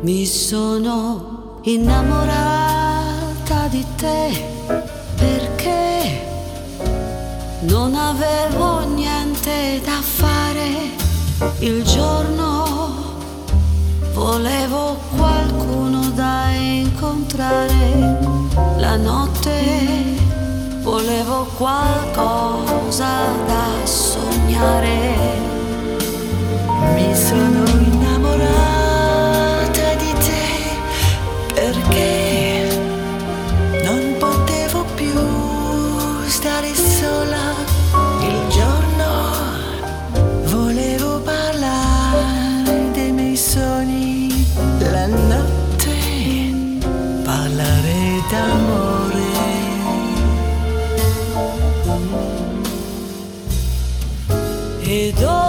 Mi sono innamorata di te perché non avevo niente da fare il giorno. Volevo qualcuno da incontrare la notte. Volevo qualcosa da sognare. Perché non potevo più stare sola il giorno. Volevo parlare dei miei sogni la notte, parlare d'amore. Ed ora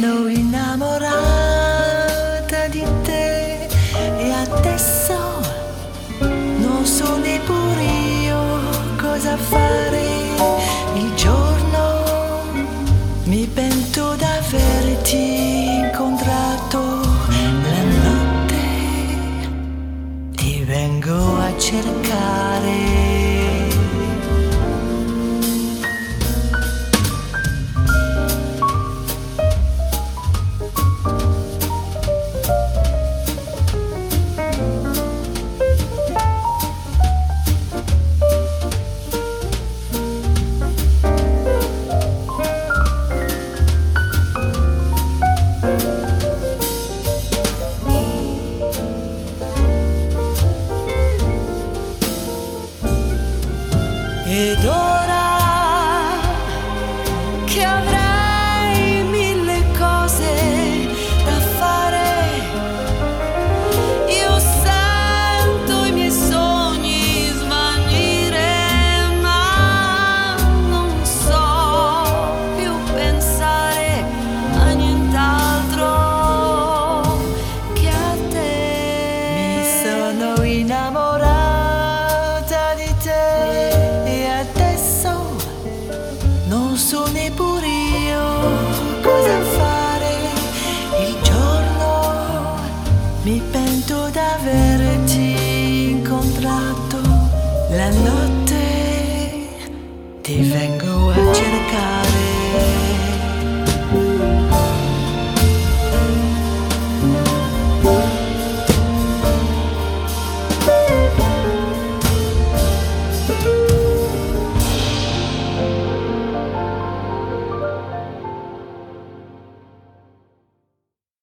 sono innamorata di te e adesso non so neppure io cosa fare il giorno. Mi pento d'averti incontrato la notte. Ti vengo a cercare. e io cosa fare il giorno. Mi pento d'averti incontrato la notte. Ti vengo.